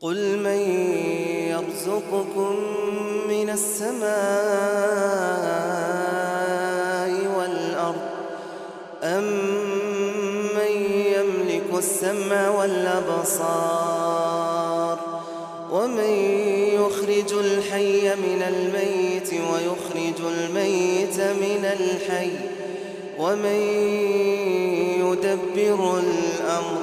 قل من يرزقكم من السماء والأرض أم من يملك السمع والأبصار ومن يخرج الحي من الميت ويخرج الميت من الحي ومن يدبر الأمر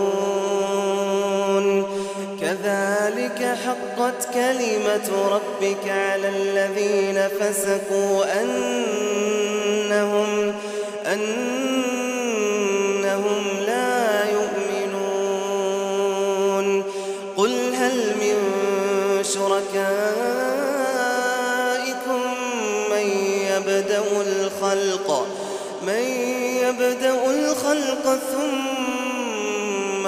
كذلك حقت كلمة ربك على الذين فسقوا أنهم أنهم لا يؤمنون. قل هل من شركائكم من يبدأ الخلق من يبدأ الخلق ثم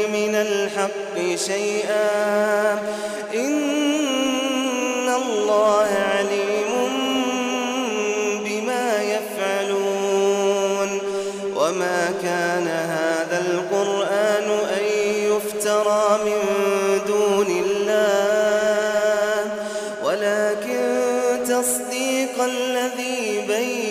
الحق شيئا. إن الله عليم بما يفعلون. وما كان هذا القرآن أن يفترى من دون الله. ولكن تصديق الذي بين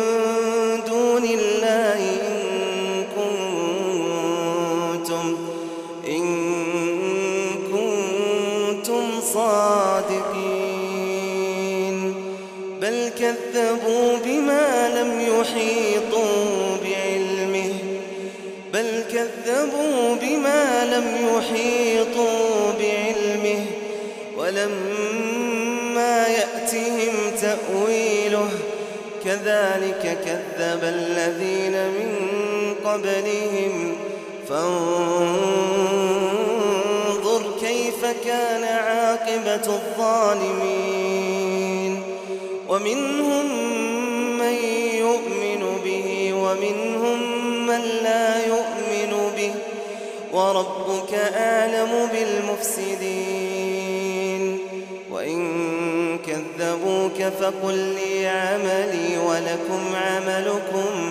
كنتم صادقين. بل كذبوا بما لم يحيطوا بعلمه. بل كذبوا بما لم يحيطوا بعلمه. ولما يأتهم تأويله كذلك كذب الذين من قبلهم. فانظر كيف كان عاقبة الظالمين. ومنهم من يؤمن به ومنهم من لا يؤمن به. وربك أعلم بالمفسدين. وإن كذبوك فقل لي عملي ولكم عملكم.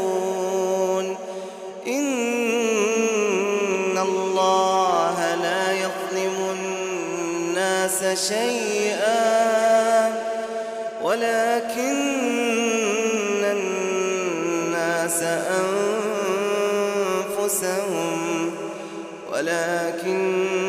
الله لا يظلم الناس شيئا ولكن الناس أنفسهم ولكن